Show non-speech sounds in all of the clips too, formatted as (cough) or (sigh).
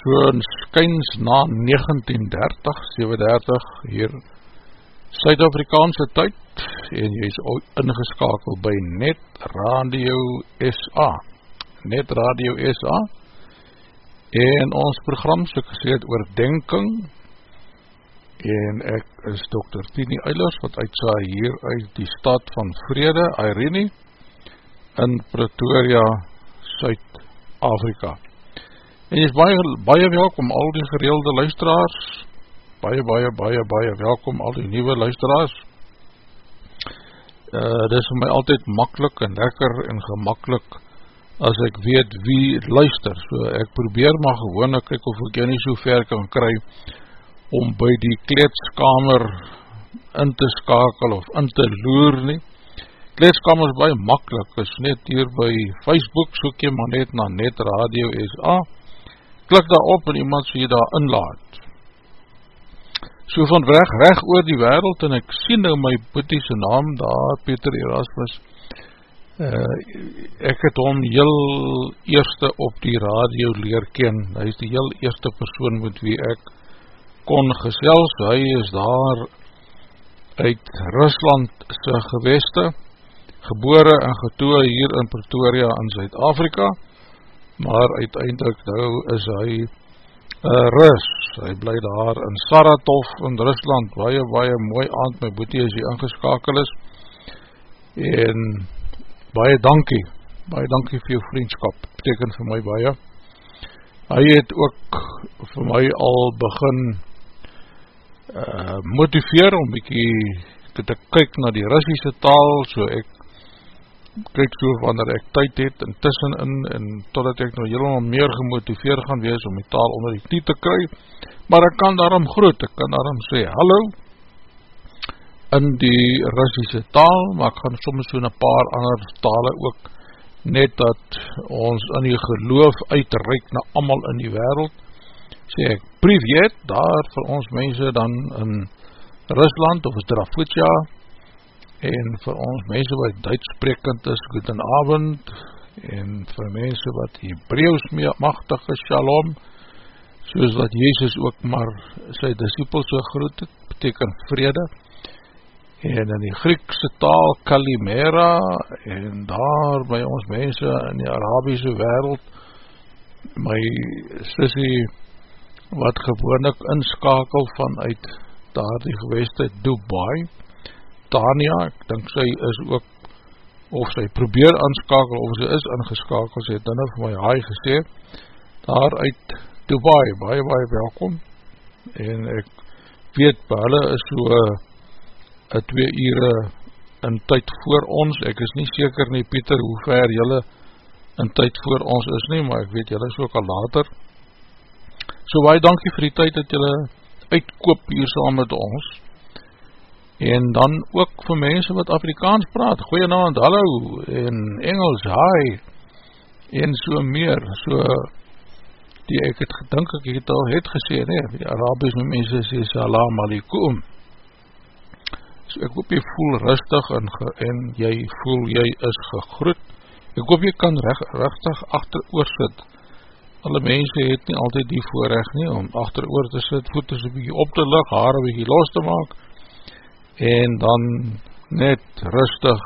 so skyns na 1930, 37 hier Suid-Afrikaanse tyd en jy is ook ingeskakeld by Net Radio SA Net Radio SA en ons program so gesê het oor denking en ek is Dr. Tini Eilers wat uitsaai hier uit die stad van Vrede, Irene in Pretoria, Suid-Afrika En jy is baie, baie welkom al die gereelde luisteraars, baie, baie, baie, baie welkom al die nieuwe luisteraars. Uh, dit is vir my altyd makkelijk en lekker en gemakkelijk as ek weet wie luister. So ek probeer maar gewoon, ek kyk of ek jy nie so ver kan kry om by die kleedskamer in te skakel of in te loer nie. Kleedskamer is baie makkelijk, is net hier by Facebook, soek jy maar net na Net Radio SA, klik daar op en iemand sê jy daar inlaat. So van weg, weg oor die wereld en ek sien nou my boetiese naam daar, Peter Erasmus, uh, ek het hom heel eerste op die radio leer ken, hy is die heel eerste persoon met wie ek kon gesels, hy is daar uit Rusland sy geweste, gebore en getoe hier in Pretoria in Zuid-Afrika, maar uiteindelik nou is hy uh, Rus, hy bly daar in Saratov in Rusland, baie baie mooi aand, my boetie as hy ingeskakel is, en baie dankie, baie dankie vir jou vriendskap, beteken vir my baie, hy het ook vir my al begin uh, motiveer om bykie te kyk na die Russische taal, so ek kyk so wanneer ek tyd het en tussenin en totdat ek nou helemaal meer gemotiveer gaan wees om die taal onder die knie te kry, maar ek kan daarom groot, ek kan daarom sê hallo. In die Russische taal, maar ek gaan soms so in een paar ander tale ook net dat ons in die geloof uitreik na amal in die wereld, sê ek, privet, daar vir ons mense dan in Rusland of Strafutja, en vir ons mense wat Duits sprekend is, goedenavond, en vir mense wat Hebreeuws machtige shalom, soos wat Jezus ook maar sy disciples so groet het, beteken vrede, en in die Griekse taal Kalimera, en daar by ons mense in die Arabiese wereld, my sissie wat gewoonlik inskakel vanuit daar die geweste Dubai, Tania, ek dink sy is ook, of sy probeer inskakel, of sy is ingeskakel, sy het dan vir my haai gesê, daar uit Dubai, baie baie welkom, en ek weet, by hulle is so een twee ure in tyd voor ons, ek is nie seker nie Pieter, hoe ver jylle in tyd voor ons is nie, maar ek weet jylle is ook al later, so baie dankie vir die tyd dat jylle uitkoop hier saam met ons, en dan ook vir mense wat Afrikaans praat, goeie naam, hallo, en Engels, hi, en so meer, so, die ek het gedink, ek het al het gesê, nee, die Arabiese mense sê, salam alaikum, so ek hoop jy voel rustig en, en jy voel jy is gegroet, ek hoop jy kan reg, rechtig achter oor sit, alle mense het nie altyd die voorrecht nie, om achter oor te sit, voet is een bykie op te lig, haar een bykie los te maak, en dan net rustig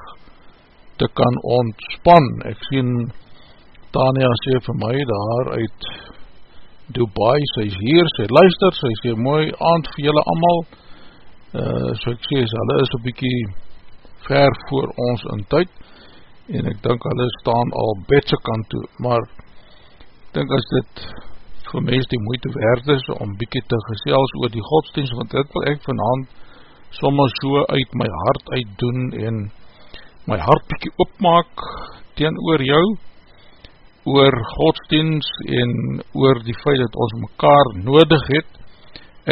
te kan ontspan, ek sien Tania sê vir my daar uit Dubai, sy is hier, sy luister, sy sê mooi aand vir julle allemaal, uh, so ek sê, hulle is een bykie ver voor ons in tyd, en ek dink hulle staan al bedse kant toe, maar ek dink as dit vir mens die moeite werd is, om bykie te gesels oor die godsdienst, want dit wil ek vanavond soms so uit my hart uitdoen, en my hart bykie opmaak, teen oor jou, oor godsdienst en oor die feit dat ons mekaar nodig het,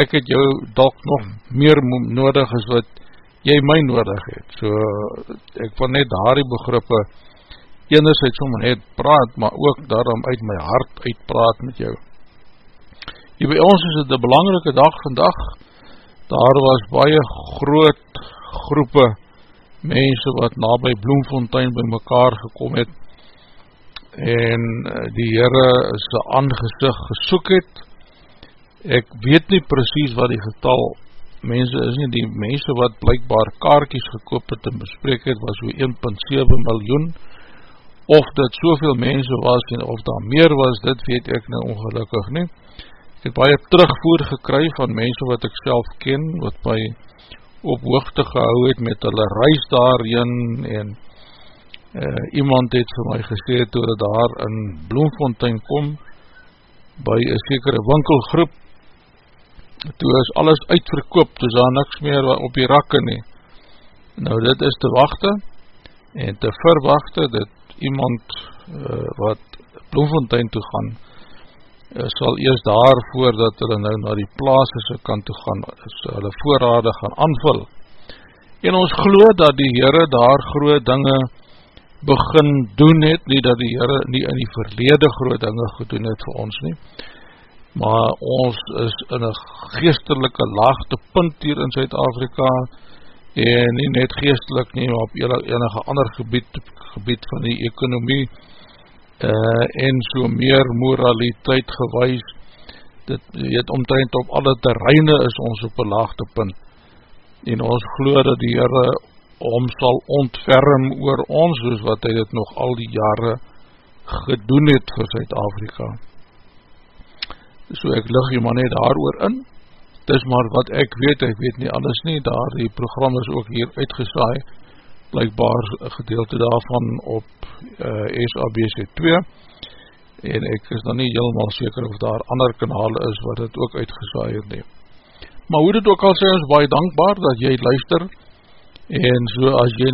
ek het jou dalk nog meer nodig as wat jy my nodig het. So, ek wil net daar die begrippe enerzijds om net praat, maar ook daarom uit my hart uitpraat met jou. Hier by ons is het een belangrike dag vandag, daar was baie groot groepe mense wat na by Bloemfontein by mekaar gekom het, en eh, die Heere sy aangezicht gesoek het, ek weet nie precies wat die getal mense is nie, die mense wat blijkbaar kaartjes gekoop het en bespreek het, was so 1.7 miljoen, of dit soveel mense was, en of daar meer was, dit weet ek nie ongelukkig nie. Ek het baie terugvoer gekry van mense wat ek self ken, wat my op hoogte gehou het met hulle reis daarin, en uh, iemand het vir my gesê toe dat daar in Bloemfontein kom by een sekere winkelgroep toe is alles uitverkoop toe is daar niks meer op die rakke nie. Nou dit is te wachte en te verwachte dat iemand uh, wat Bloemfontein toe gaan sal eers daar voordat hulle nou na die plaas is kant toe gaan so hulle voorrade gaan aanvul. En ons glo dat die Heere daar groe dinge begin doen het, nie dat die Heere nie in die verlede groot dinge gedoen het vir ons nie, maar ons is in een geestelike laagte punt hier in Zuid-Afrika, en nie net geestelik nie, maar op enige ander gebied, gebied van die ekonomie, uh, en so meer moraliteit gewys, dit weet omtrent op alle terreine is ons op een laagte punt, en ons glo dat die Heere om sal ontferm oor ons, soos wat hy dit nog al die jare gedoen het vir Zuid-Afrika. So ek lig jy maar net daar oor in, dis maar wat ek weet, ek weet nie alles nie, daar die program is ook hier uitgesaai, blijkbaar gedeelte daarvan op uh, eh, SABC2, en ek is dan nie helemaal seker of daar ander kanale is wat het ook uitgesaai het neem. Maar hoe dit ook al sê, ons baie dankbaar dat jy luister, en so as jy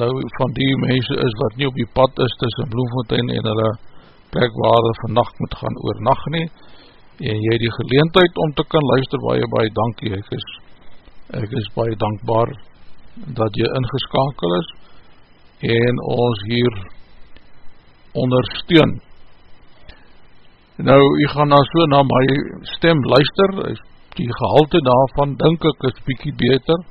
nou van die mense is wat nie op die pad is tussen Bloemfontein en hulle plek waar hulle vannacht moet gaan oornacht nie en jy die geleentheid om te kan luister baie baie dankie. Ek is, ek is baie dankbaar dat jy ingeskakel is en ons hier ondersteun. Nou, jy gaan nou so na my stem luister, die gehalte daarvan, denk ek, is bykie beter,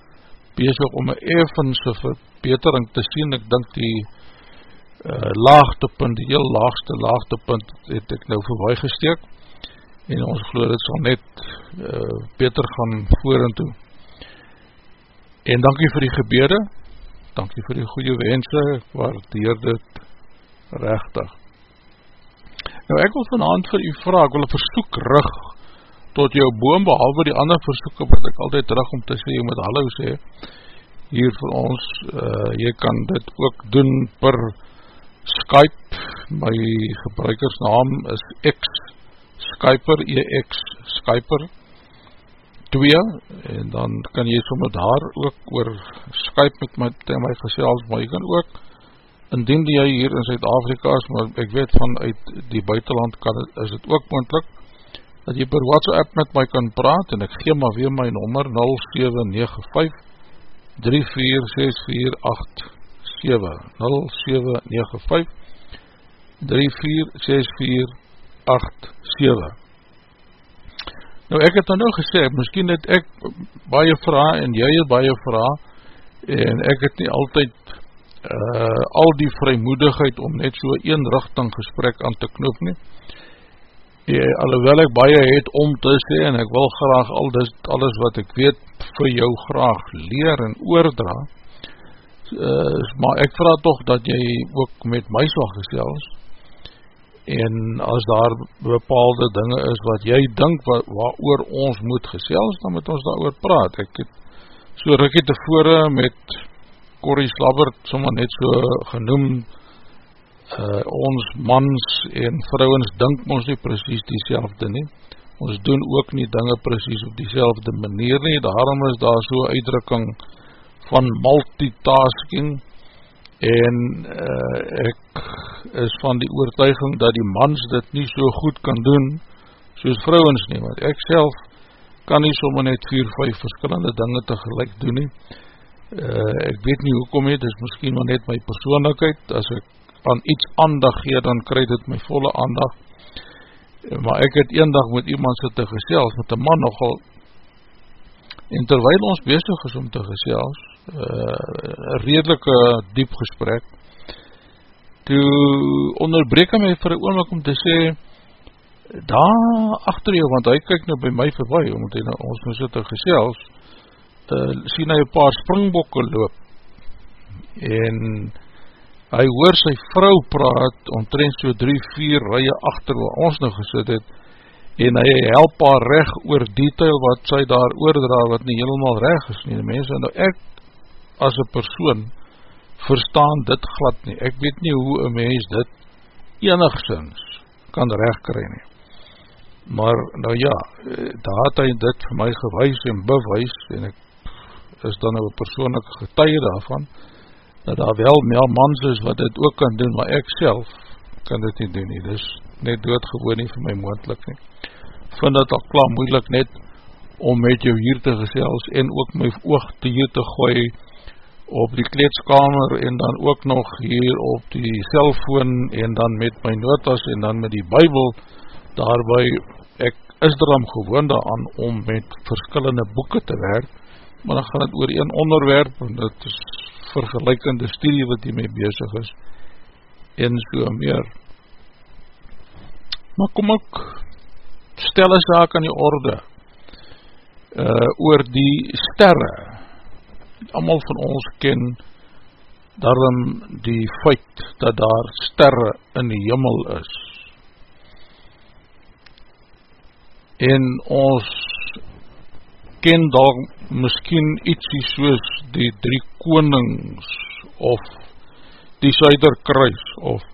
bezig om een evense verbetering te sien, ek denk die uh, laagtepunt, die heel laagste laagtepunt, het ek nou voorbij gesteek, en ons geloof het sal net uh, beter gaan voor en toe. En dankie vir die gebede, dankie vir die goeie wense, waardeer dit rechtig. Nou ek wil vanavond vir u vraag, ek wil een versoek rig tot jou boom, behalwe die ander versoeken wat ek altyd terug om te sê, jy moet hallo sê, hier vir ons, uh, jy kan dit ook doen per Skype, my gebruikersnaam is X Skyper, EX Skyper 2, en dan kan jy sommer daar ook oor Skype met my, met my gesels, maar jy kan ook indien jy hier in Zuid-Afrika is, maar ek weet vanuit die buitenland kan, is het ook moendlik, dat jy per WhatsApp met my kan praat, en ek gee maar weer my nummer 0795 346487 0795 346487 Nou ek het dan nou gesê, miskien het ek baie vraag en jy het baie vraag en ek het nie altyd uh, al die vrymoedigheid om net so een richting gesprek aan te knoop nie. Ja, alhoewel ek baie het om te sê en ek wil graag al dis, alles wat ek weet vir jou graag leer en oordra, uh, maar ek vraag toch dat jy ook met my sal gesels en as daar bepaalde dinge is wat jy dink wat oor ons moet gesels, dan moet ons daar oor praat. Ek het so rikkie tevore met Corrie Slabbert sommer net so genoem uh, ons mans en vrouwens dink ons nie precies die selfde nie. Ons doen ook nie dinge precies op die selfde manier nie. Daarom is daar so uitdrukking van multitasking en uh, ek is van die oortuiging dat die mans dit nie so goed kan doen soos vrouwens nie, want ek self kan nie sommer net 4-5 verskillende dinge tegelijk doen nie. Uh, ek weet nie hoekom het, is miskien maar net my persoonlijkheid, as ek aan iets aandag gee, dan krij dit my volle aandag, maar ek het een dag met iemand sit te gesels, met een man nogal, en terwijl ons bezig is om te gesels, uh, redelike diep gesprek, toe onderbreek hy my vir een oomlik om te sê, daar achter jou, want hy kyk nou by my voorbij, omdat hy nou ons nou sit te gesels, uh, sien hy een paar springbokke loop. En hy hoor sy vrou praat omtrent so drie, vier rye achter waar ons nou gesit het en hy help haar reg oor detail wat sy daar oordra wat nie helemaal reg is nie, die mense nou ek as een persoon verstaan dit glad nie, ek weet nie hoe een mens dit enigszins kan recht kry nie. Maar nou ja, daar het hy dit vir my gewys en bewys en ek is dan nou een persoonlijke getuie daarvan, dat daar wel meer mans is wat dit ook kan doen, maar ek self kan dit nie doen nie, dis net doodgewoon nie vir my moendlik nie. Vind het al klaar moeilik net om met jou hier te gesels en ook my oog te hier te gooi op die kleedskamer en dan ook nog hier op die cellfoon en dan met my notas en dan met die bybel daarby ek is daarom gewoon daaraan om met verskillende boeken te werk maar dan gaan het oor een onderwerp, en dit is vergelijkende studie wat hiermee bezig is, en so meer. Maar kom ek, stel een zaak aan die orde, uh, oor die sterre, allemaal van ons ken, daarom die feit, dat daar sterre in die jimmel is, en ons ken daar miskien ietsie soos die drie konings of die Suiderkruis of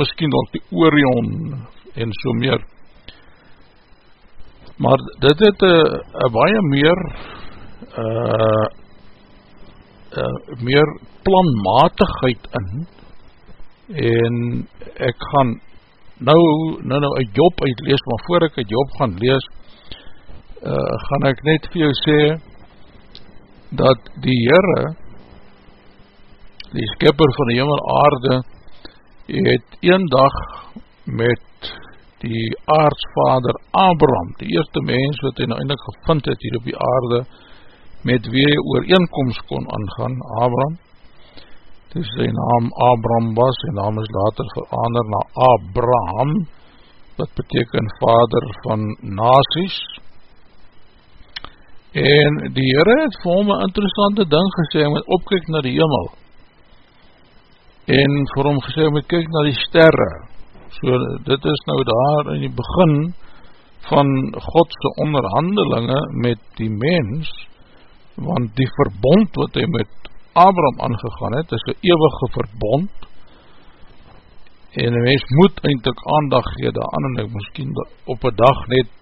miskien ook die Orion en so meer. Maar dit het een baie meer uh, uh, meer planmatigheid in. En ek gaan nou nou nou een job uitlees, maar voor ek een job gaan lees, uh, gaan ek net vir jou sê, dat die Heere, die skipper van die hemel aarde, het een dag met die aardsvader Abraham, die eerste mens wat hy nou eindelijk gevind het hier op die aarde, met wie hy ooreenkomst kon aangaan, Abraham, toe sy naam Abraham was, sy naam is later verander na Abraham, wat beteken vader van nasies, en die Heere het vir hom een interessante ding gesê, hy moet opkyk na die hemel, en vir hom gesê, hy moet kyk na die sterre, so dit is nou daar in die begin van Godse onderhandelinge met die mens, want die verbond wat hy met Abraham aangegaan het, is een eeuwige verbond, en een mens moet eindelijk aandag gee daaran, en ek miskien op een dag net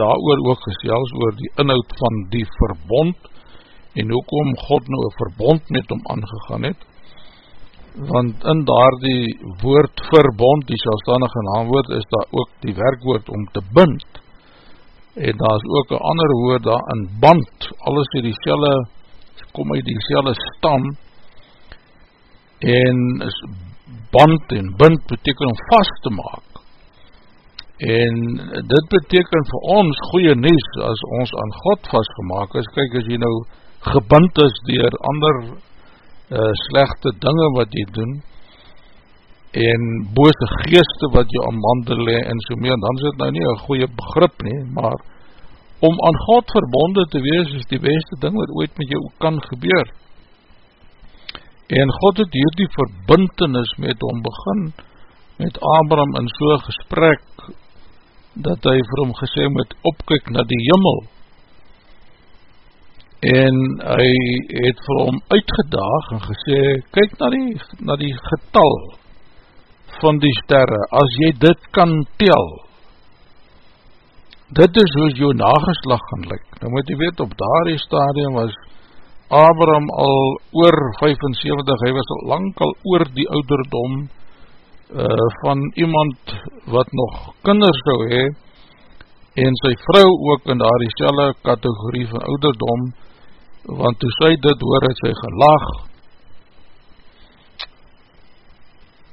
daar ook gesels oor die inhoud van die verbond, en hoekom God nou een verbond met hom aangegaan het, want in daar die woord verbond, die selfstandige naamwoord, is daar ook die werkwoord om te bind, en daar is ook een ander woord daar in band, alles die die selle, kom uit die selle stam, en is band en bind beteken om vast te maak, en dit beteken vir ons goeie nies, as ons aan God vastgemaak is, kyk as jy nou gebind is dier ander uh, slechte dinge wat jy doen, en bose geeste wat jy aan mandel le, en so meer, dan is het nou nie een goeie begrip nie, maar om aan God verbonden te wees, is die beste ding wat ooit met jou kan gebeur. En God het hier die verbintenis met hom begin, met Abraham in so'n gesprek, dat hy vir hom gesê moet opkyk na die jimmel, en hy het vir hom uitgedaag en gesê, kyk na die, na die getal van die sterre, as jy dit kan tel, dit is hoe jou nageslag gaan lyk. Nou moet jy weet, op daar die stadium was Abraham al oor 75, hy was al lang al oor die ouderdom uh, van iemand wat nog kinders zou hee, en sy vrou ook in daar die selle kategorie van ouderdom, want toe sy dit hoor het sy gelag.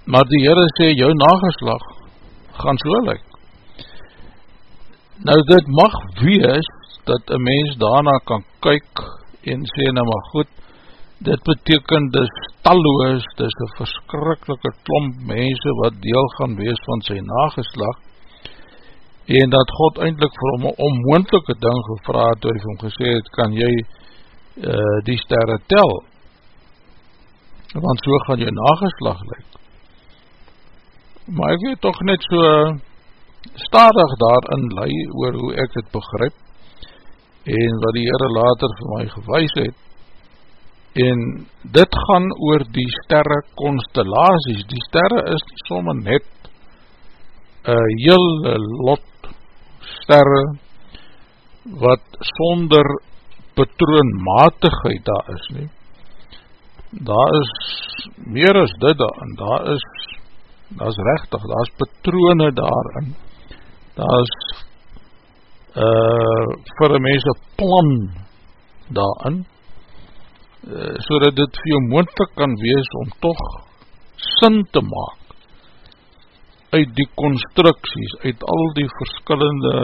Maar die Heere sê jou nageslag gaan so lyk nou dit mag wees dat een mens daarna kan kyk en sê nou maar goed dit beteken dis talloos dis een verskrikkelike klomp mense wat deel gaan wees van sy nageslag en dat God eindelijk vir hom een onmoendelike ding gevraad, toe hy vir hom gesê het, kan jy uh, die sterre tel? Want so gaan jou nageslag lyk. Maar ek weet toch net so stadig daarin lei oor hoe ek het begryp en wat die Heere later vir my gewys het. En dit gaan oor die sterre constellaties die sterre is somme net een hele lot sterre wat sonder patroonmatigheid daar is nie. Daar is meer as dit daar, en daar is, daar is rechtig, daar is patroone daarin, daar is uh, vir een mens een plan daarin, uh, so dat dit vir jou moontek kan wees om toch sin te maak uit die constructies, uit al die verskillende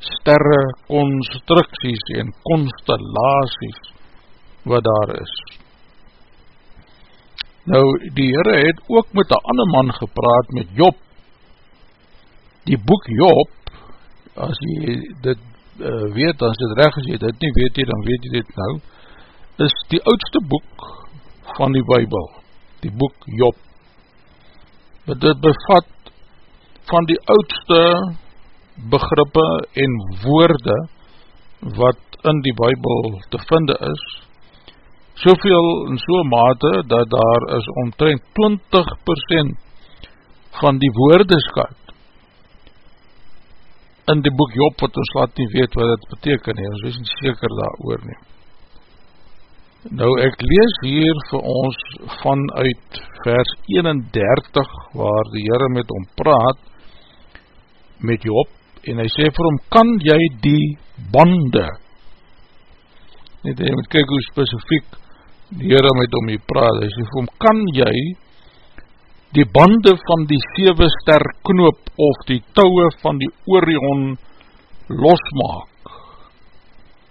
sterre constructies en constellaties wat daar is. Nou, die Heere het ook met een ander man gepraat met Job. Die boek Job, as jy dit uh, weet, as dit recht, as jy dit nie weet, dan weet jy dit nou, is die oudste boek van die Bijbel, die boek Job. Dit bevat van die oudste begrippe en woorde wat in die Bijbel te vinde is, soveel in so mate dat daar is omtrent 20% van die woordeskat in die boek Job wat ons laat nie weet wat het beteken nie, ons wees nie seker daar oor nie. Nou ek lees hier vir ons vanuit vers 31 waar die Heere met hom praat met Job en hy sê vir hom, kan jy die bande, net hy moet kyk hoe specifiek die heren met hom hier praat, hy sê vir hom, kan jy die bande van die 7 ster knoop of die touwe van die Orion losmaak,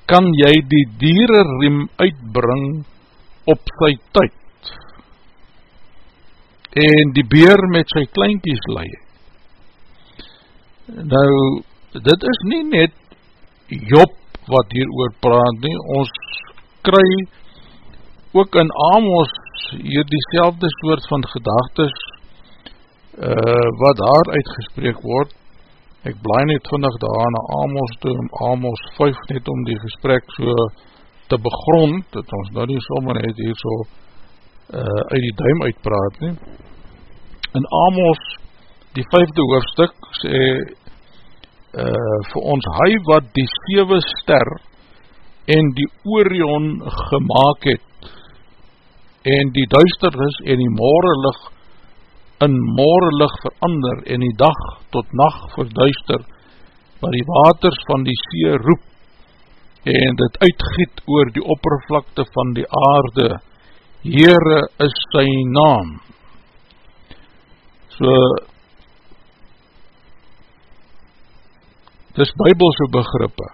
kan jy die dierenriem uitbring op sy tyd? En die beer met sy kleinkies leie. Nou, dit is nie net Job wat hier oor praat nie, ons kry ook in Amos hier die soort van gedagtes uh, wat daar uitgespreek word, ek blaai net vannig daar na Amos toe, om Amos 5 net om die gesprek so te begrond, dat ons nou nie sommer net hier so uh, uit die duim uitpraat nie. In Amos, die vijfde hoofdstuk, sê uh, vir ons, hy wat die 7 ster en die Orion gemaakt het, en die duisternis en die morelig in morelig verander en die dag tot nacht verduister, waar die waters van die see roep en dit uitgiet oor die oppervlakte van die aarde, Heere is sy naam. So, dis bybelse begrippe,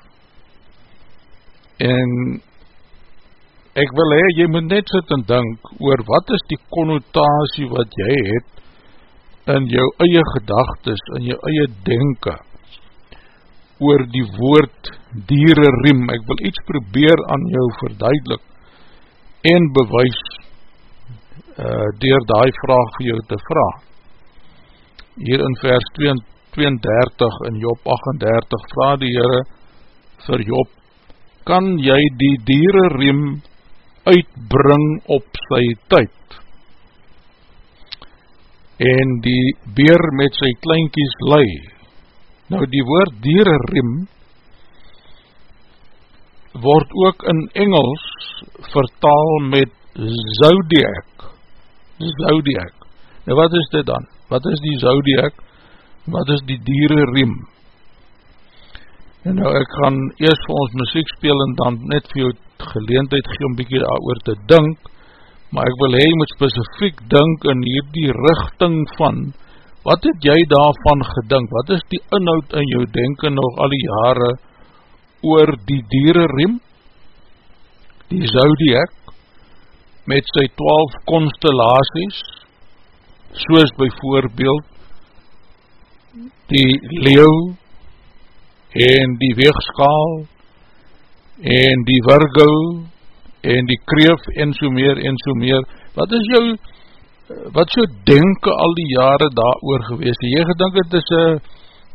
en ek wil hee, jy moet net sit en dink oor wat is die connotatie wat jy het in jou eie gedagtes, in jou eie denke, oor die woord dierenriem. Ek wil iets probeer aan jou verduidelik en bewys uh, dier die vraag vir jou te vraag. Hier in vers 32 in Job 38 vraag die Heere vir Job, kan jy die dierenriem uitbring op sy tyd en die beer met sy kleinkies lei. Nou die woord dierenriem word ook in Engels vertaal met zodiac. Zodiac. Nou wat is dit dan? Wat is die zodiac? Wat is die dierenriem? En nou ek gaan eerst vir ons muziek speel en dan net vir jou geleendheid gee om bykie daar oor te dink, maar ek wil hy moet specifiek dink in hierdie richting van, wat het jy daarvan gedink, wat is die inhoud in jou denken nog al die jare oor die dierenriem, die zodiac, met sy twaalf constellaties, soos by voorbeeld, die leeuw, en die weegskaal, en die Virgo en die kreef en so meer en so meer, wat is jou wat so denke al die jare daar oor gewees, en jy gedink het is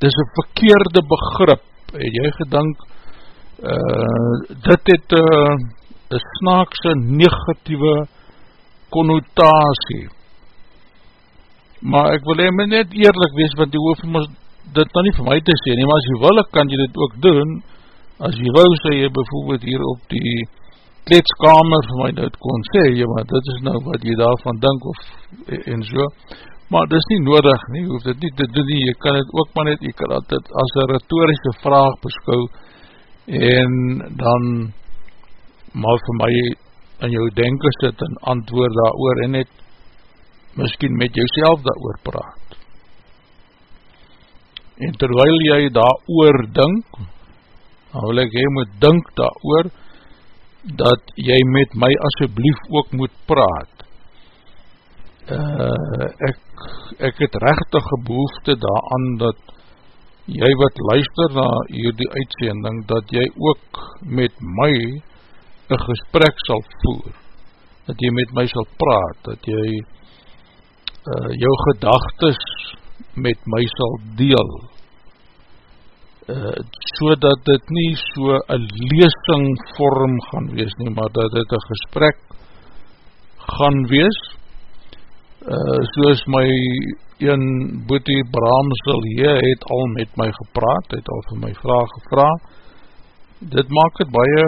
dis een verkeerde begrip, en jy gedink uh, dit het uh, een snaakse negatieve connotatie? Maar ek wil hem net eerlijk wees, want die hoef dit nou nie vir my te sê nie, maar as jy wil, kan jy dit ook doen, as jy wou sê jy bijvoorbeeld hier op die kleedskamer vir my dit kon sê, jy, maar dit is nou wat jy daarvan dink of en so, maar dit is nie nodig nie, hoef dit nie te doen nie, jy kan het ook maar net, jy kan dit as een retorische vraag beskou en dan maar vir my in jou denken sit en antwoord daar oor en net miskien met jouself daar oor praat en terwyl jy daar oor dink dan wil ek, jy moet dink daar oor, dat jy met my asjeblief ook moet praat. Uh, ek, ek het rechtige behoefte daaraan, dat jy wat luister na hierdie uitsending, dat jy ook met my een gesprek sal voer, dat jy met my sal praat, dat jy uh, jou gedagtes met my sal deel, uh, so dat dit nie so een leesing vorm gaan wees nie, maar dat dit een gesprek gaan wees, uh, soos my een boete Bramsel hier het al met my gepraat, het al vir my vraag gevra, dit maak het baie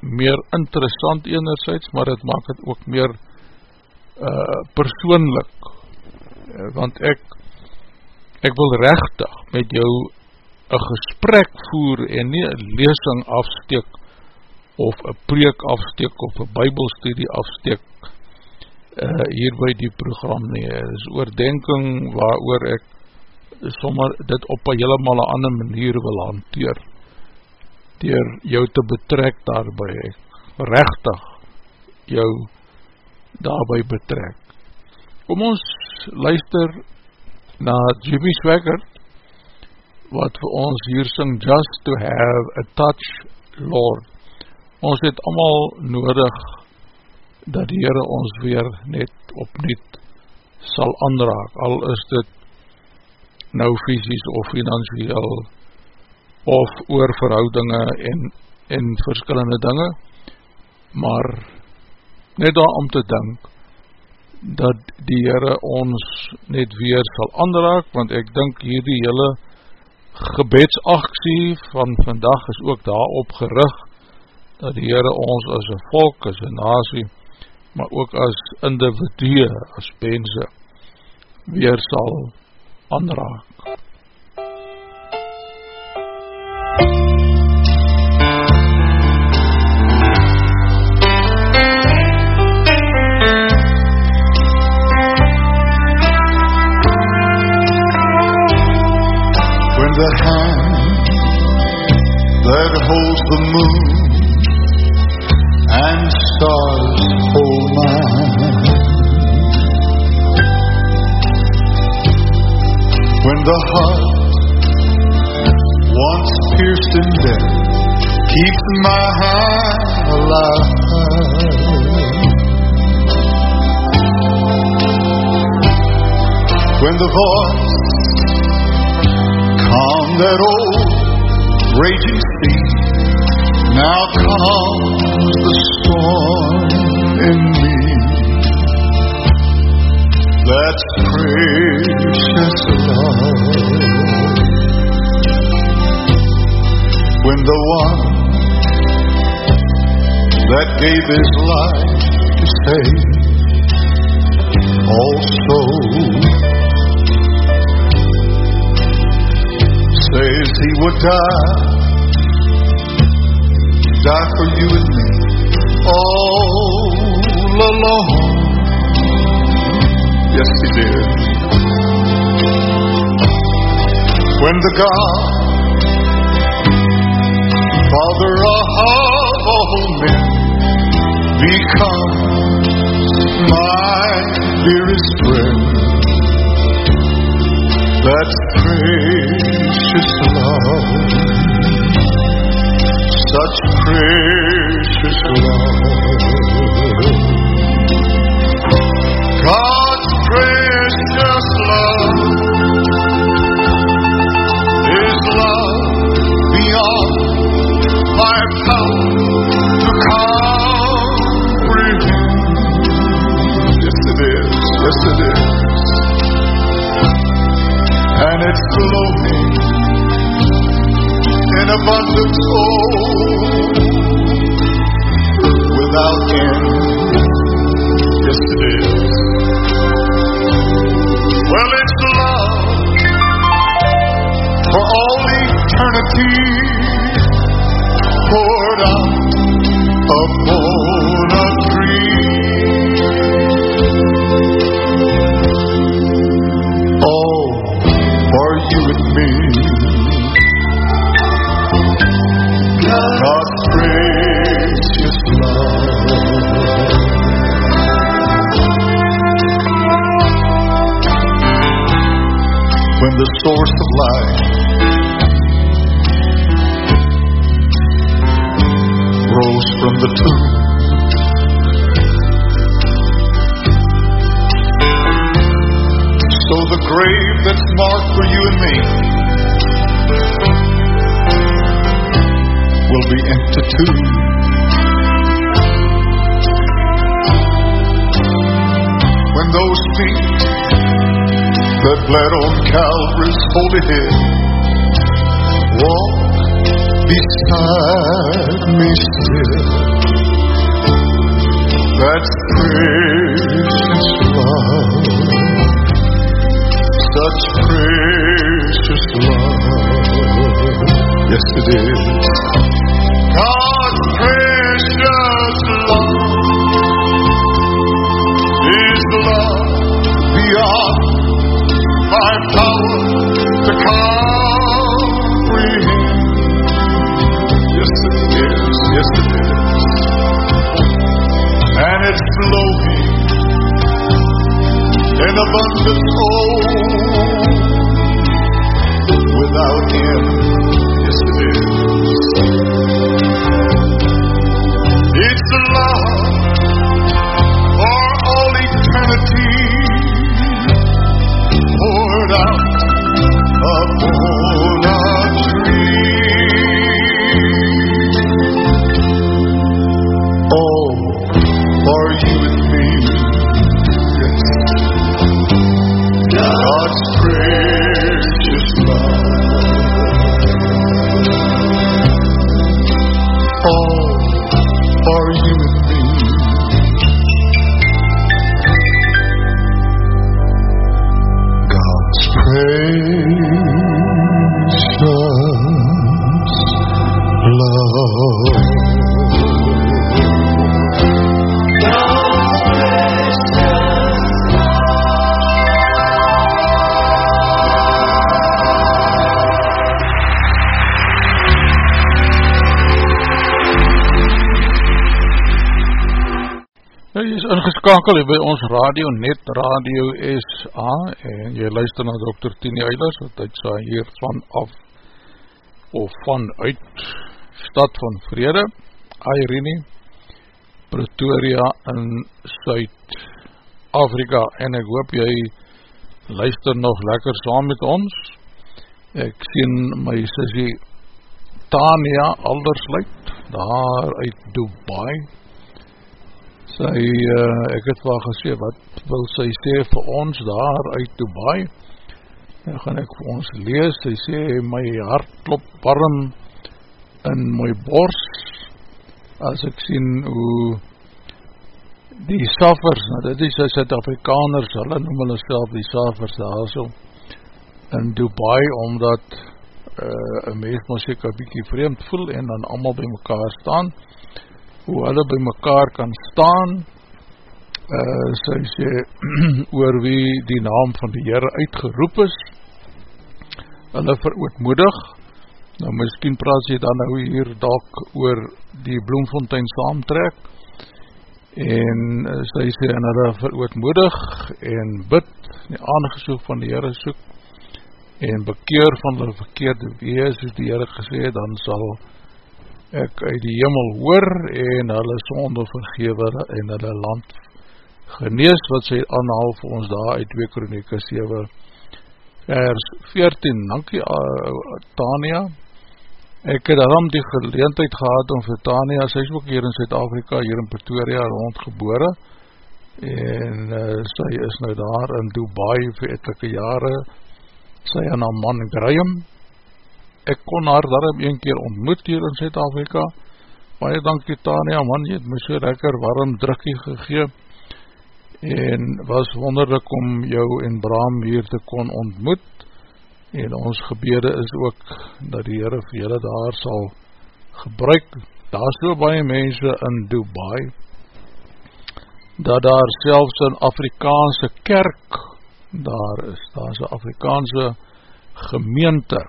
meer interessant enerzijds, maar het maak het ook meer uh, persoonlik, uh, want ek ek wil rechtig met jou een gesprek voer en nie een lesing afsteek of een preek afsteek of een bybelstudie afsteek uh, hier by die program nie. Het is oordenking waar oor ek sommer dit op een helemaal ander manier wil hanteer dier jou te betrek daarby ek rechtig jou daarby betrek. Kom ons luister na Jimmy Swagger wat vir ons hier sing Just to have a touch Lord. Ons het allemaal nodig dat die Heere ons weer net opnieuw sal aanraak. Al is dit nou fysisk of financieel of oor verhoudinge en, en verskillende dinge maar net daar om te denk dat die Heere ons net weer sal aanraak, want ek dink hierdie hele gebedsaksie van vandag is ook daarop gerig, dat die Heere ons as een volk, as een nasie, maar ook as individue, as pense, weer sal aanraak. The hand that holds the moon and stars hold mine. When the heart once pierced in death keeps my heart alive. When the voice calm that old raging sea. Now comes the storm in me. That's precious love. When the one that gave his life to save also says he would die, die for you and me, all alone. Yes, he did. When the God, Father of all men, becomes my dearest friend, that's precious love. Such precious love. God's precious love is love beyond my power to comprehend. Yes, it is. Yes, it is and it's flowing in abundance, oh, without end. Yes, it is. Well, it's love for all eternity poured out upon the source of life rose from the tomb. So the grave that's marked for you and me will be empty too. When those feet bled on Calvary's holy head walk beside me still, that's precious love such precious love. Yes, it is. God's And it's flowing in abundant flow without end. Yes, it is. It's love for all eternity poured out upon a tree. Hier by ons radio, net radio SA en jy luister na Dr. Tini Eilers wat uit sy hier van af of vanuit stad van vrede Irene Pretoria in Suid-Afrika en ek hoop jy luister nog lekker saam met ons ek sien my sissie Tania Aldersluit daar uit Dubai sy, uh, ek het wel gesê, wat wil sy sê vir ons daar uit Dubai, dan gaan ek vir ons lees, sy sê, my hart klop warm in my bors, as ek sien hoe die safers, nou dit is die Suid-Afrikaners, hulle noem hulle self die safers daar so, in Dubai, omdat uh, een mens moet seker bykie vreemd voel, en dan allemaal by mekaar staan, hoe hulle by mekaar kan staan, uh, sy sê, (clears throat) oor wie die naam van die Heere uitgeroep is, hulle verootmoedig, nou miskien praat sy dan nou hier dalk oor die Bloemfontein saamtrek, en uh, sy sê, en hulle verootmoedig, en bid, die aangesoek van die Heere soek, en bekeer van hulle verkeerde wees, soos die Heere gesê, dan sal ek uit die hemel hoor en hulle sonde vergewe en hulle land genees wat sy aanhaal vir ons daar uit 2 Kronieke 7 vers 14 dankie uh, Tania. Ek het daarom die geleentheid gehad om vir Tania, sy is ook hier in Zuid-Afrika hier in Pretoria rondgebore en uh, sy is nou daar in Dubai vir etelike jare. Sy en haar man Graham ek kon haar daarom een keer ontmoet hier in Zuid-Afrika, baie dankie Tania, man, jy het my so lekker warm drukkie gegee, en was wonderlik om jou en Bram hier te kon ontmoet, en ons gebede is ook, dat die Heere vir julle daar sal gebruik, daar is so baie mense in Dubai, dat daar selfs een Afrikaanse kerk daar is, daar is een Afrikaanse gemeente,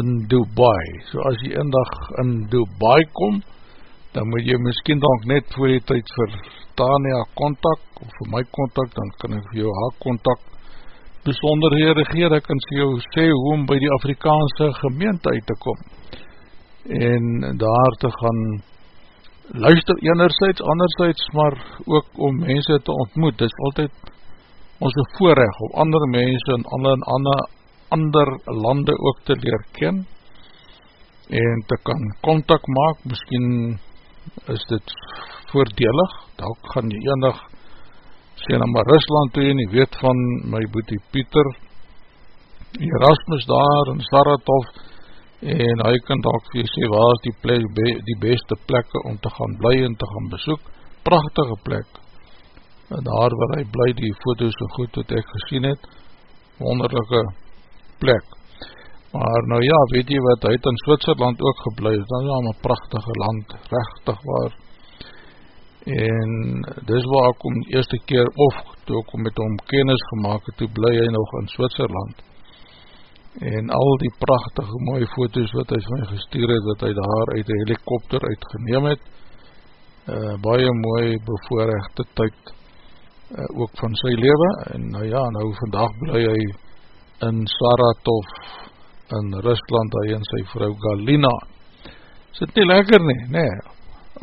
in Dubai, so as jy indag in Dubai kom, dan moet jy miskien dan net voor die tyd vir Tania kontak, of vir my kontak, dan kan ek vir jou haar kontak. Besonderhede gee, ek kan sy jou sê hoe om by die Afrikaanse gemeente uit te kom, en daar te gaan luister enerzijds, anderzijds, maar ook om mense te ontmoet, dit is altyd onze voorrecht, om andere mense en ander, ander ander lande ook te leer ken en te kan contact maak, miskien is dit voordelig, dan gaan jy enig sê na maar Rusland toe en jy weet van my boetie Pieter Erasmus daar in Saratov en hy kan dalk vir jy sê waar is die, plek, die beste plekke om te gaan bly en te gaan besoek, prachtige plek. En daar waar hy bly die foto's so goed wat ek gesien het. Wonderlijke plek. Maar nou ja, weet jy wat, hy het in Switserland ook geblei, dit is al een prachtige land, rechtig waar. En dis waar ek om die eerste keer, of toe ek met hom kennis gemaakt het, toe bly hy nog in Switserland. En al die prachtige mooie foto's wat hy van gestuur het, wat hy daar uit die helikopter uitgeneem het, uh, baie mooi bevoorrechte tyd uh, ook van sy leven, en nou ja, nou vandag bly hy in Saratov in Rusland, hy en sy vrou Galina. Is dit nie lekker nie, nee,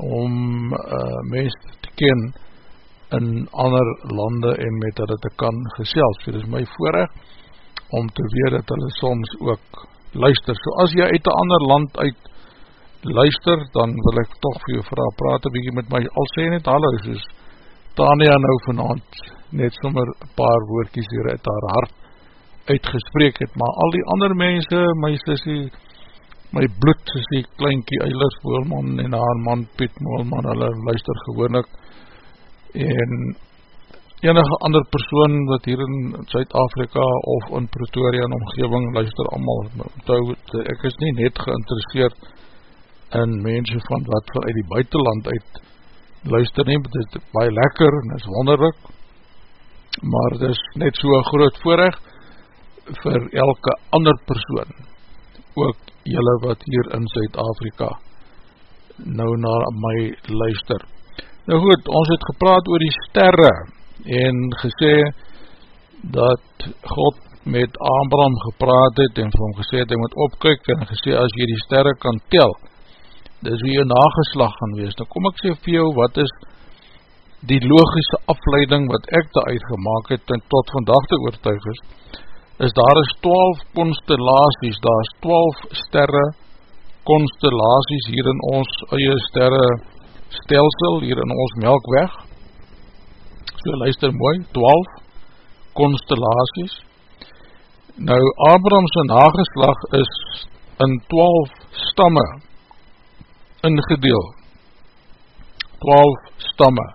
om uh, mens te ken in ander lande en met hulle te kan gesels. Dit is my voorrecht om te weet dat hulle soms ook luister. So as jy uit een ander land uit luister, dan wil ek toch vir jou vraag praat een bykie met my, al sê net hallo, soos Tania nou vanavond net sommer paar woordkies hier uit haar hart uitgespreek het, maar al die ander mense, my sissie, my bloed sissie, kleinkie Eilers Moelman en haar man Piet Moelman, hulle luister gewoonlik, en enige ander persoon wat hier in Zuid-Afrika of in Pretoria en omgeving luister allemaal, ek is nie net geïnteresseerd in mense van wat vanuit die buitenland uit luister nie, dit is baie lekker en is wonderlik, maar dit is net so groot voorrecht, vir elke ander persoon, ook jylle wat hier in Zuid-Afrika nou na my luister. Nou goed, ons het gepraat oor die sterre en gesê dat God met Abraham gepraat het en vir hom gesê het, hy moet opkyk en gesê as jy die sterre kan tel, dis wie jy nageslag gaan wees. Nou kom ek sê vir jou, wat is die logische afleiding wat ek daar uitgemaak het en tot vandag te oortuig is, is daar is 12 constellaties, daar is 12 sterre constellaties hier in ons eie sterre stelsel, hier in ons melkweg. So luister mooi, 12 constellaties. Nou, Abramse nageslag is in 12 stamme ingedeel. 12 stamme.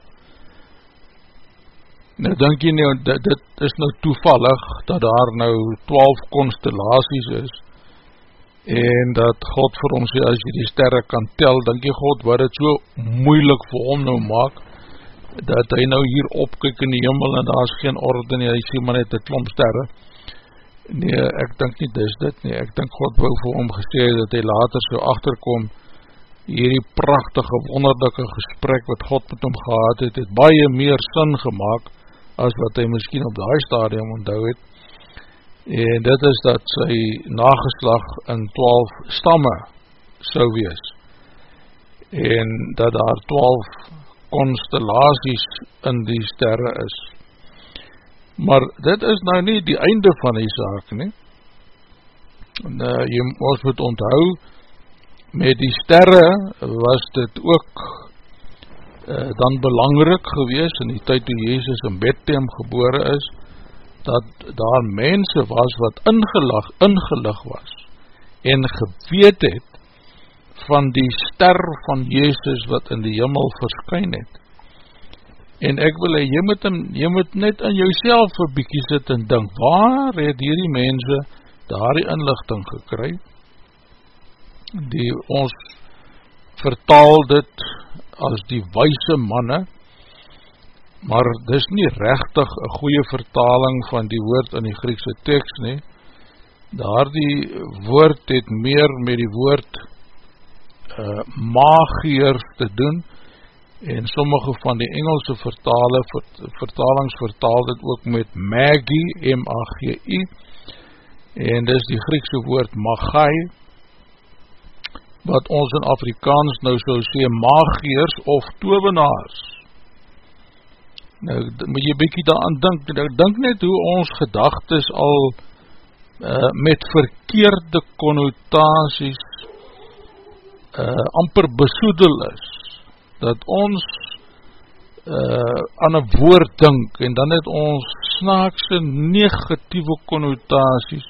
Nou denk jy nou, dit, dit is nou toevallig dat daar nou 12 constellaties is en dat God vir ons sê, as jy die sterre kan tel, denk jy God wat het so moeilik vir hom nou maak, dat hy nou hier opkyk in die hemel en daar is geen orde nie, hy sê maar net een klomp sterre. Nee, ek denk nie dis dit nie, ek denk God wou vir hom gesê dat hy later so achterkom, hierdie prachtige, wonderlijke gesprek wat God met hom gehad het, het baie meer sin gemaakt as wat hy miskien op die stadium onthou het en dit is dat sy nageslag in 12 stamme sou wees en dat daar 12 constellaties in die sterre is. Maar dit is nou nie die einde van die zaak nie. En, uh, jy ons moet onthou met die sterre was dit ook dan belangrik gewees in die tyd toe Jezus in Bethlehem gebore is, dat daar mense was wat ingelig, ingelig was en geweet het van die ster van Jezus wat in die jimmel verskyn het. En ek wil jy moet, hem, jy moet net in jouself een bykie sit en dink, waar het hierdie mense daar die inlichting gekry? Die ons vertaal dit as die wijse manne, maar dis nie rechtig een goeie vertaling van die woord in die Griekse tekst nie, daar die woord het meer met die woord uh, magier te doen, en sommige van die Engelse vertale, vertalings vertaal dit ook met magie, M-A-G-I, en dis die Griekse woord magai, wat ons in Afrikaans nou so sê magiers of tovenaars. Nou, moet jy bykie daaraan dink, nou, dink net hoe ons gedagtes al uh, met verkeerde connotaties uh, amper besoedel is, dat ons uh, aan een woord dink, en dan het ons snaakse negatieve connotaties,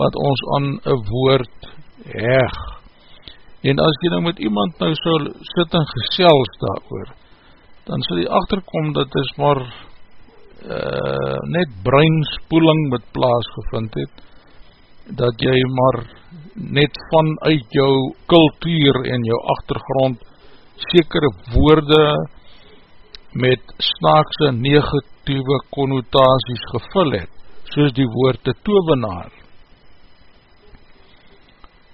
wat ons aan een woord hecht. En as jy nou met iemand nou so sit en gesels daar oor, dan sal jy achterkom dat is maar uh, net breinspoeling met plaas gevind het, dat jy maar net vanuit jou kultuur en jou achtergrond sekere woorde met snaakse negatieve connotaties gevul het, soos die woord te tovenaar.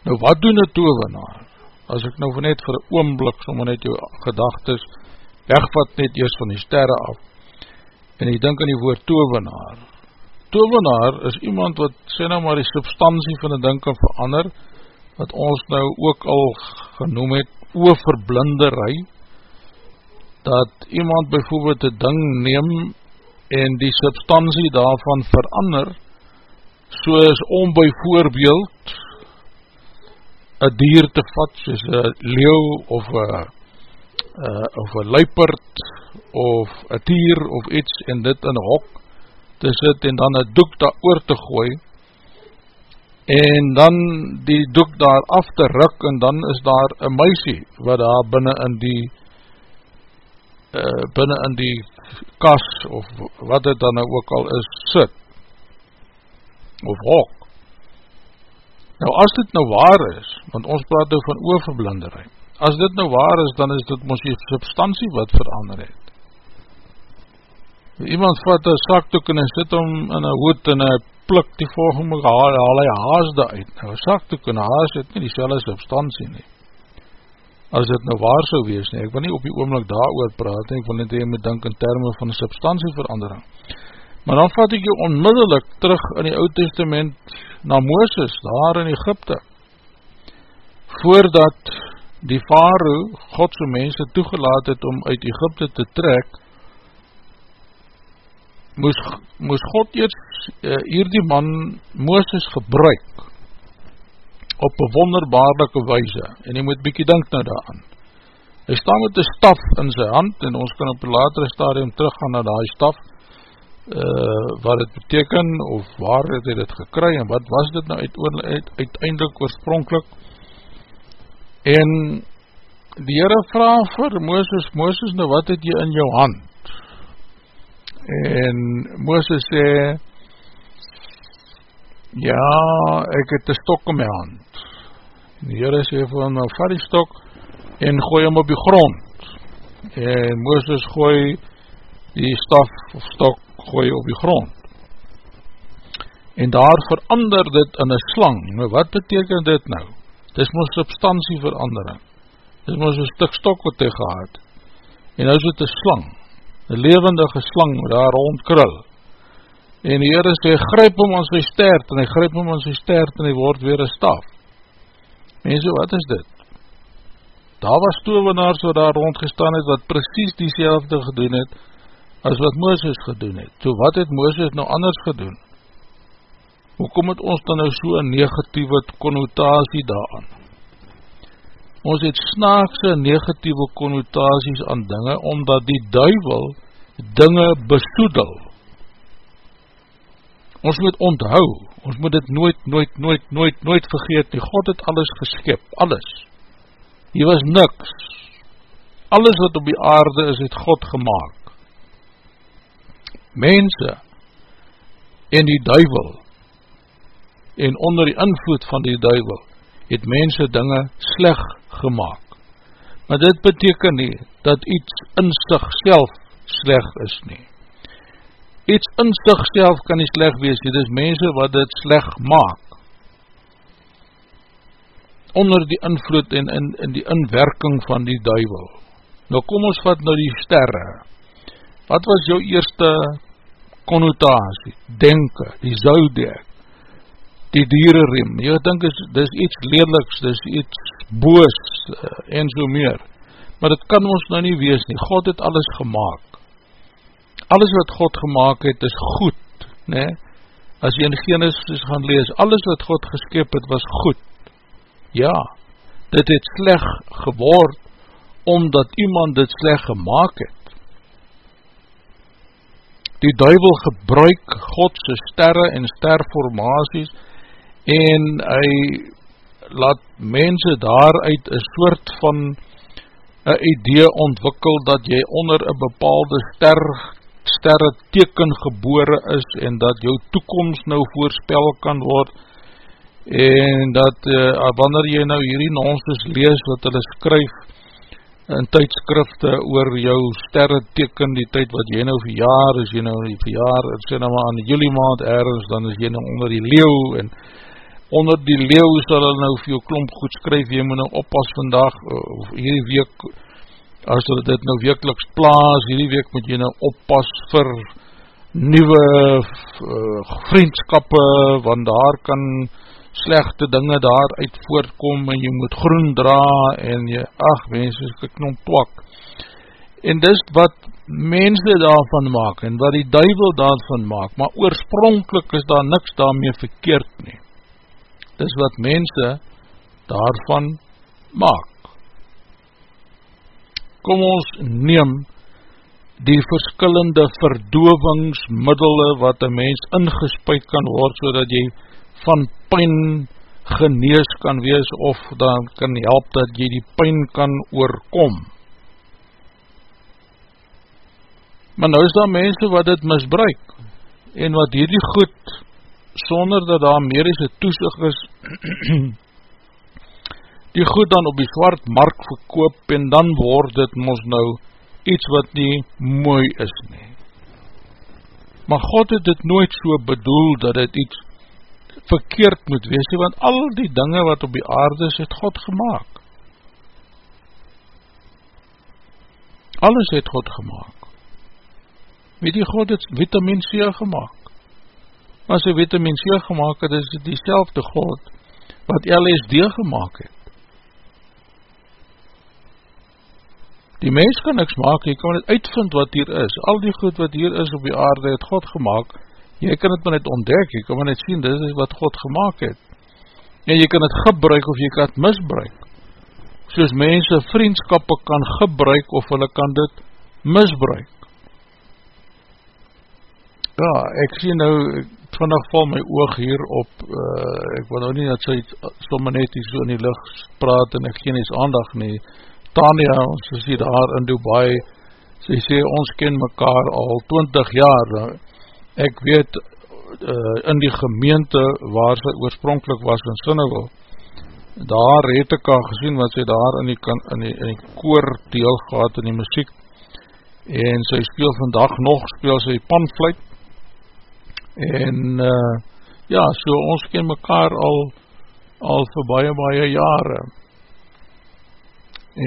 Nou wat doen een tovenaar? As ek nou net vir oomblik, sommer net jou gedagtes, wegvat net eers van die sterre af, en ek denk aan die woord tovenaar. Tovenaar is iemand wat, sê nou maar die substantie van die ding kan verander, wat ons nou ook al genoem het, oorverblinderij, dat iemand bijvoorbeeld die ding neem en die substantie daarvan verander, soos om bijvoorbeeld een dier te vat, soos een leeuw of een uh, of een luipert of een tier of iets en dit in een hok te sit en dan een doek daar oor te gooi en dan die doek daar af te ruk en dan is daar een meisie wat daar binnen in die uh, binnen in die kas of wat het dan nou ook al is sit of hok nou as dit nou waar is want ons praat nou van oorverblinderheid as dit nou waar is, dan is dit ons die substantie wat verander het. Iemand vat een saktoek en sit om in een hoed en hy plik die volgende haal, haal hy haas daar uit. Nou, saktoek en haas het nie die selle substantie nie. As dit nou waar so wees nie, ek wil nie op die oomlik daar oor praat, ek wil net hier met dink in termen van substantieverandering. Maar dan vat ek jou onmiddellik terug in die oud testament na Mooses, daar in Egypte. Voordat die Faroe Godse mense toegelaat het om uit Egypte te trek, moes, moes God eers uh, hier die man Mooses gebruik op een wonderbaarlike weise, en jy moet bykie dink nou daaraan. Hy staan met die staf in sy hand, en ons kan op die latere stadium teruggaan na die staf, uh, wat het beteken, of waar het hy dit gekry, en wat was dit nou uiteindelik oorspronkelijk, En die Heere vraag vir Mooses, Mooses nou wat het jy in jou hand? En Mooses sê, ja, ek het een stok in my hand. En die Heere sê vir hom, nou vat die stok en gooi hom op die grond. En Mooses gooi die staf of stok gooi op die grond. En daar verander dit in een slang. Nou wat beteken dit nou? dis my substantie verandering, dis my so'n stuk stok wat hy gehad, en nou is het een slang, een levendige slang, daar rondkrul, en die Heere sê, gryp hom aan sy stert, en hy gryp hom aan sy stert, en hy word weer een staf, mense, wat is dit? Daar was tovenaars wat daar rondgestaan het, wat precies die selfde gedoen het, as wat Mooses gedoen het, so wat het Mooses nou anders gedoen? Hoekom het ons dan nou so een negatieve connotatie daaraan? Ons het snaakse negatieve connotaties aan dinge, omdat die duivel dinge besoedel. Ons moet onthou, ons moet dit nooit, nooit, nooit, nooit, nooit vergeet, die God het alles geskip, alles. Hier was niks. Alles wat op die aarde is, het God gemaakt. Mense en die duivel en onder die invloed van die duivel het mense dinge sleg gemaakt. Maar dit beteken nie dat iets in sigself sleg is nie. Iets in sigself kan nie sleg wees, dit is mense wat dit sleg maak. Onder die invloed en in, in die inwerking van die duivel. Nou kom ons vat nou die sterre. Wat was jou eerste connotatie? Denke, die zodiac die dierenriem, jy dink is, dis iets leliks, dis iets boos, uh, en so meer, maar dit kan ons nou nie wees nie, God het alles gemaakt, alles wat God gemaakt het is goed, ne? as jy in Genesis gaan lees, alles wat God geskip het was goed, ja, dit het sleg geword, omdat iemand dit sleg gemaakt het, die duivel gebruik Godse sterre en sterformaties en hy laat mense daaruit een soort van een idee ontwikkel dat jy onder een bepaalde ster, sterre teken gebore is en dat jou toekomst nou voorspel kan word en dat uh, wanneer jy nou hierdie nonsens lees wat hulle skryf in tydskrifte oor jou sterre teken die tyd wat jy nou verjaar, as jy nou die verjaar, het sê nou maar aan juli maand ergens, dan is jy nou onder die leeuw, en onder die leeuw sal hulle nou vir jou klomp goed skryf, jy moet nou oppas vandag, of hierdie week, as hulle dit nou wekeliks plaas, hierdie week moet jy nou oppas vir nieuwe uh, vriendskappe, want daar kan slechte dinge daaruit voortkom en jy moet groen dra en jy, ach mense, is geknom plak. En dis wat mense daarvan maak en wat die duivel daarvan maak, maar oorspronkelijk is daar niks daarmee verkeerd nie. Dis wat mense daarvan maak. Kom ons neem die verskillende verdovingsmiddele wat een mens ingespuit kan word, so jy van pijn genees kan wees of dan kan help dat jy die pijn kan oorkom. Maar nou is daar mense wat dit misbruik en wat hierdie goed sonder dat daar medische toesig is (clears throat) die goed dan op die zwart mark verkoop en dan word dit ons nou iets wat nie mooi is nie. Maar God het dit nooit so bedoel dat het iets verkeerd moet wees, want al die dinge wat op die aarde is, het God gemaakt. Alles het God gemaakt. Weet die God het vitamine C gemaakt. As hy vitamine C gemaakt het, is het die selfde God wat LSD gemaakt het. Die mens kan niks maak, jy kan net uitvind wat hier is. Al die goed wat hier is op die aarde het God gemaakt, jy kan het maar net ontdek, jy kan maar net sien, dit is wat God gemaakt het. En jy kan het gebruik of jy kan het misbruik. Soos mense vriendskappe kan gebruik of hulle kan dit misbruik. Ja, ek sien nou, vannig val my oog hier op, uh, ek wil nou nie dat sy somme net hier so in die lucht praat en ek geen eens aandag nie. Tania, ons is hier daar in Dubai, sy sê ons ken mekaar al 20 jaar, nou, ek weet uh, in die gemeente waar sy oorspronkelijk was in Sinnewil, daar het ek al gesien wat sy daar in die, in die, in die koor deel gehad in die muziek. En sy speel vandag nog, speel sy panfluit. En uh, ja, so ons ken mekaar al al vir baie baie jare.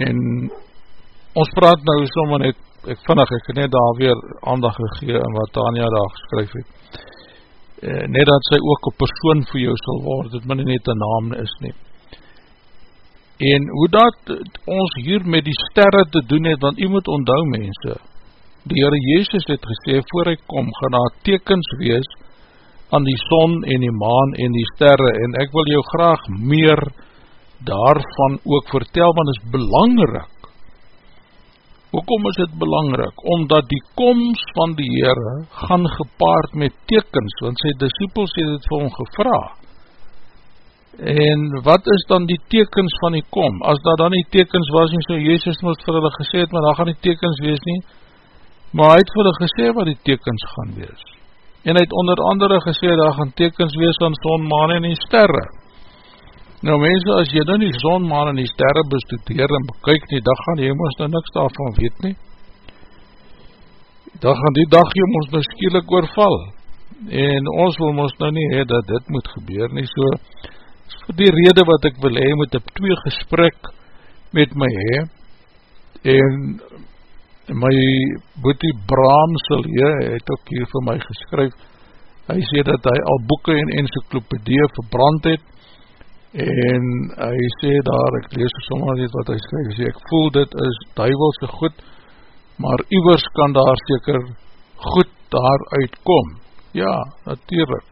En ons praat nou sommer net ek vinnig, ek het net daar weer aandag gegeen in wat Tanja daar geskryf het. Eh, net dat sy ook een persoon vir jou sal word, dit min net een naam is nie. En hoe dat ons hier met die sterre te doen het, want jy moet onthou mense, die Heere Jezus het gesê, voor hy kom, gaan daar tekens wees aan die son en die maan en die sterre, en ek wil jou graag meer daarvan ook vertel, want is belangrijk, Hoekom is dit belangrik? Omdat die komst van die Heere gaan gepaard met tekens, want sy disciples het het vir hom gevra. En wat is dan die tekens van die kom? As daar dan die tekens was nie, so Jezus moet vir hulle gesê het, maar daar gaan die tekens wees nie. Maar hy het vir hulle gesê wat die tekens gaan wees. En hy het onder andere gesê, daar gaan tekens wees van son, maan en die sterre. Nou mense, as jy nou die zon, maan en die sterre bestudeer en bekyk nie, dan gaan jy ons nou niks daarvan weet nie. Dan gaan die dag jy ons nou skielik oorval. En ons wil ons nou nie hee dat dit moet gebeur nie. So, vir die rede wat ek wil hee, moet ek twee gesprek met my hee. En my boetie Bramsel hee, het ook hier vir my geskryf. Hy sê dat hy al boeken en encyklopedie verbrand het en hy sê daar, ek lees sommer net wat hy sê, hy sê, ek voel dit is duivelse goed, maar iwers kan daar seker goed daar uitkom. Ja, natuurlijk.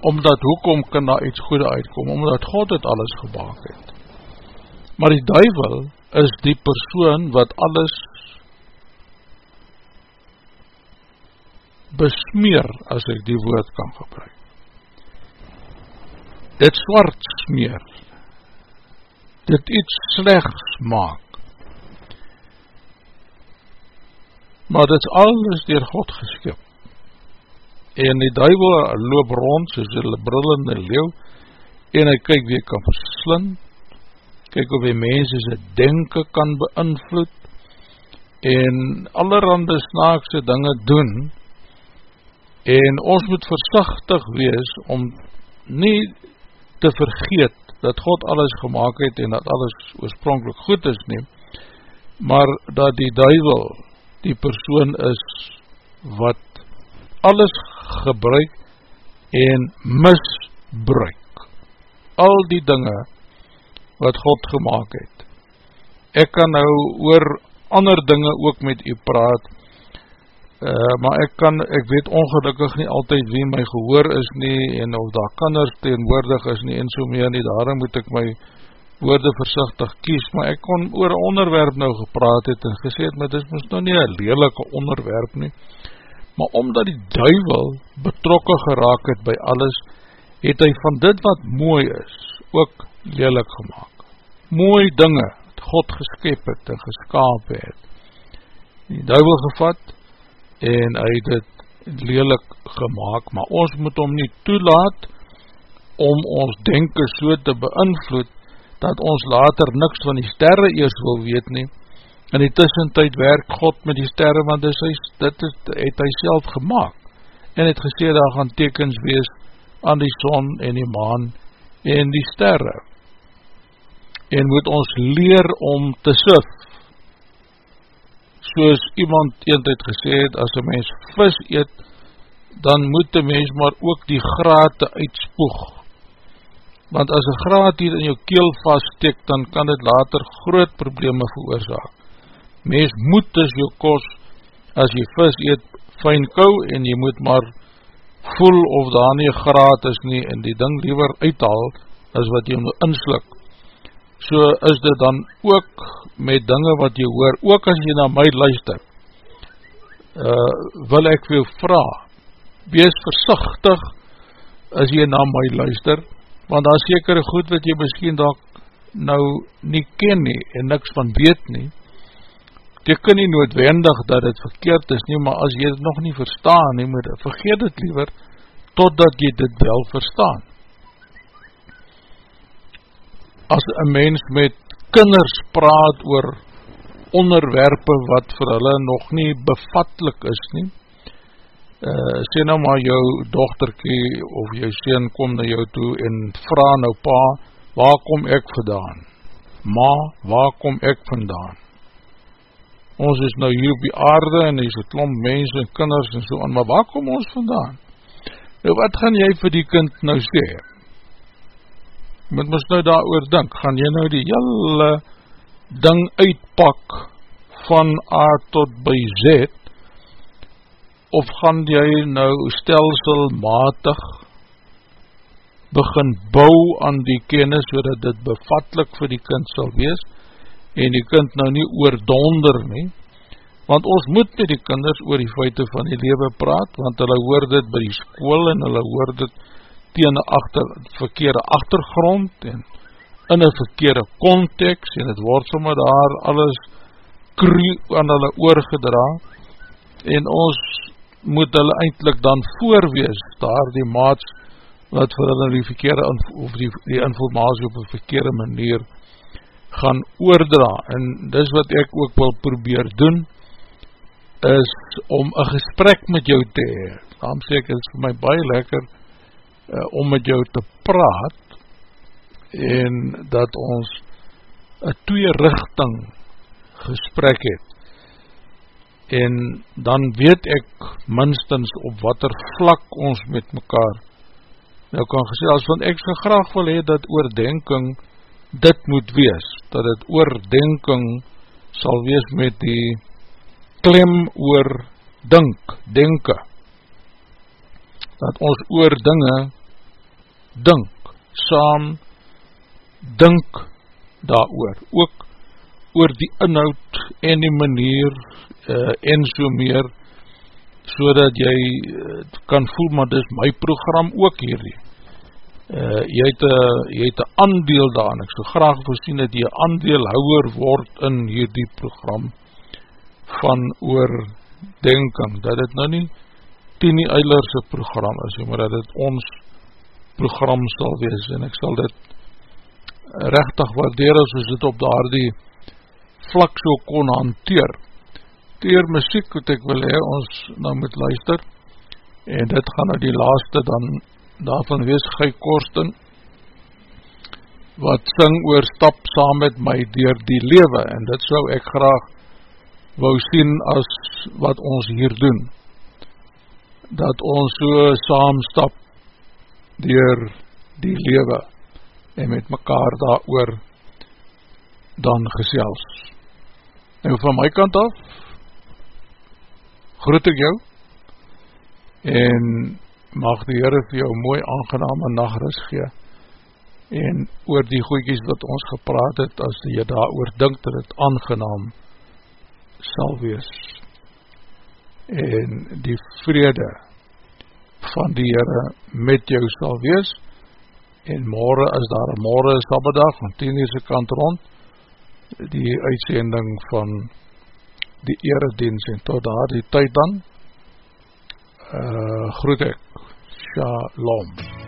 Omdat, hoekom kan daar iets goede uitkom? Omdat God het alles gebaak het. Maar die duivel is die persoon wat alles besmeer, as ek die woord kan gebruik dit zwart smeer, dit iets slechts maak. Maar dit is alles door God geskip. En die duivel loop rond soos die brillende leeuw en hy kyk wie kan verslind, kyk of die mense sy denken kan beïnvloed, en allerhande snaakse dinge doen, en ons moet versichtig wees om nie te vergeet dat God alles gemaakt het en dat alles oorspronkelijk goed is neem, maar dat die duivel die persoon is wat alles gebruik en misbruik. Al die dinge wat God gemaakt het. Ek kan nou oor ander dinge ook met u praat, uh, maar ek kan, ek weet ongelukkig nie altyd wie my gehoor is nie, en of daar kanners teenwoordig is nie, en so meer nie, daarom moet ek my woorde versichtig kies, maar ek kon oor onderwerp nou gepraat het, en gesê het, maar dit is nou nie een lelike onderwerp nie, maar omdat die duivel betrokke geraak het by alles, het hy van dit wat mooi is, ook lelik gemaakt. Mooi dinge, wat God geskep het en geskaap het, die duivel gevat, en hy het het lelik gemaakt, maar ons moet hom nie toelaat om ons denken so te beïnvloed, dat ons later niks van die sterre eers wil weet nie, in die tussentijd werk God met die sterre, want dit, is, dit het, het hy self gemaakt, en het gesê daar gaan tekens wees aan die son en die maan en die sterre, en moet ons leer om te sif, soos iemand eentijd gesê het, as een mens vis eet, dan moet die mens maar ook die grate uitspoeg. Want as een graat hier in jou keel vaststeek, dan kan dit later groot probleme veroorzaak. Mens moet dus jou kos, as jy vis eet, fijn kou, en jy moet maar voel of daar nie graat is nie, en die ding liever uithaal, as wat jy moet inslik so is dit dan ook met dinge wat jy hoor, ook as jy na my luister, uh, wil ek jou vraag, wees versichtig as jy na my luister, want daar sekere goed wat jy miskien dat nou nie ken nie en niks van weet nie, teken nie noodwendig dat het verkeerd is nie, maar as jy het nog nie verstaan nie, moet vergeet het liever, totdat jy dit wel verstaan as een mens met kinders praat oor onderwerpe wat vir hulle nog nie bevatlik is nie, uh, sê nou maar jou dochterkie of jou sien kom na jou toe en vraag nou pa, waar kom ek vandaan? Ma, waar kom ek vandaan? Ons is nou hier op die aarde en hier is een klomp mens en kinders en so aan, maar waar kom ons vandaan? Nou wat gaan jy vir die kind nou sê? Moet ons nou daar oor dink, gaan jy nou die hele ding uitpak van A tot by Z, of gaan jy nou stelselmatig begin bou aan die kennis, so dat dit bevatlik vir die kind sal wees, en die kind nou nie oordonder nie, want ons moet met die kinders oor die feite van die lewe praat, want hulle hoor dit by die school, en hulle hoor dit teen een achter, verkeerde achtergrond en in een verkeerde context en het word sommer daar alles kru aan hulle oorgedra. En ons moet hulle eindelijk dan voorwees daar die maats wat vir hulle die verkeerde of die, die informatie op een verkeerde manier gaan oordra. En dis wat ek ook wil probeer doen is om een gesprek met jou te hee. Daarom sê ek, het is vir my baie lekker uh, om met jou te praat en dat ons een twee richting gesprek het. En dan weet ek minstens op wat er vlak ons met mekaar nou kan gesê, as want ek so graag wil hee dat oordenking dit moet wees, dat het oordenking sal wees met die klem oor dink, denke. Dat ons oor dinge dink, saam dink daar oor, ook oor die inhoud en die manier uh, en so meer, so dat jy uh, kan voel, maar dis my program ook hierdie. Uh, jy het een aandeel daar, en ek so graag voorsien dat jy aandeelhouwer word in hierdie program van oordenking, dat het nou nie Tini Eilerse program is, maar dat het ons program sal wees en ek sal dit rechtig waardeer as ons dit op daar die vlak so kon hanteer. Teer muziek wat ek wil hee, ons nou moet luister, en dit gaan nou die laaste dan daarvan wees Guy Korsten, wat sing oor stap saam met my dier die lewe, en dit sou ek graag wou sien as wat ons hier doen, dat ons so saam stap dier die lewe, en met mekaar daar oor dan gesels. En van my kant af, groet ek jou, en mag die Heere vir jou mooi aangename nachtris gee, en oor die goeikies wat ons gepraat het, as jy daar oor dink dat het aangenaam sal wees. En die vrede van die Heere met jou sal wees, en morgen is daar morgen sabbedag, van 10 uur kant rond, die uitsending van die eredienst, en tot daar die tyd dan, uh, groet ek, Shalom.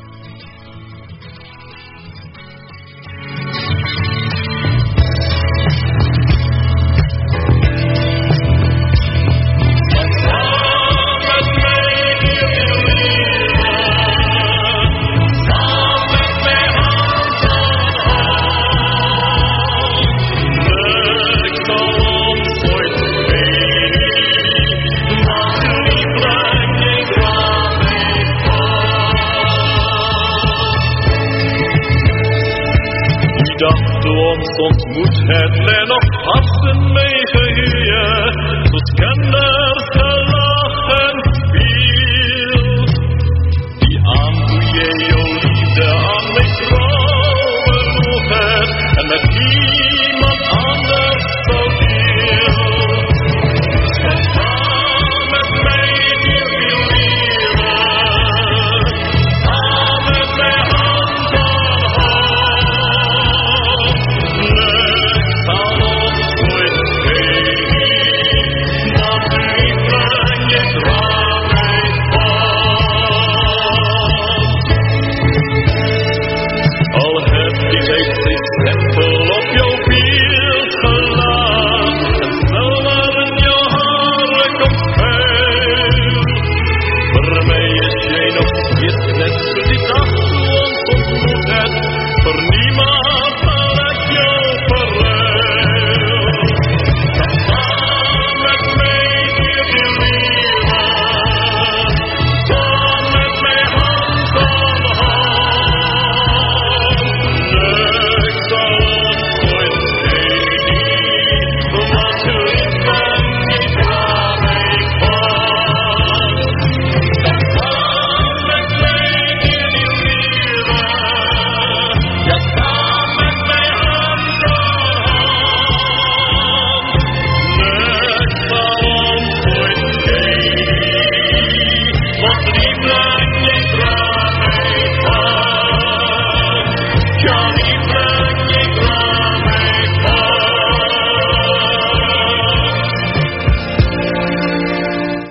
Hoe het men nog gasten meegehuurd.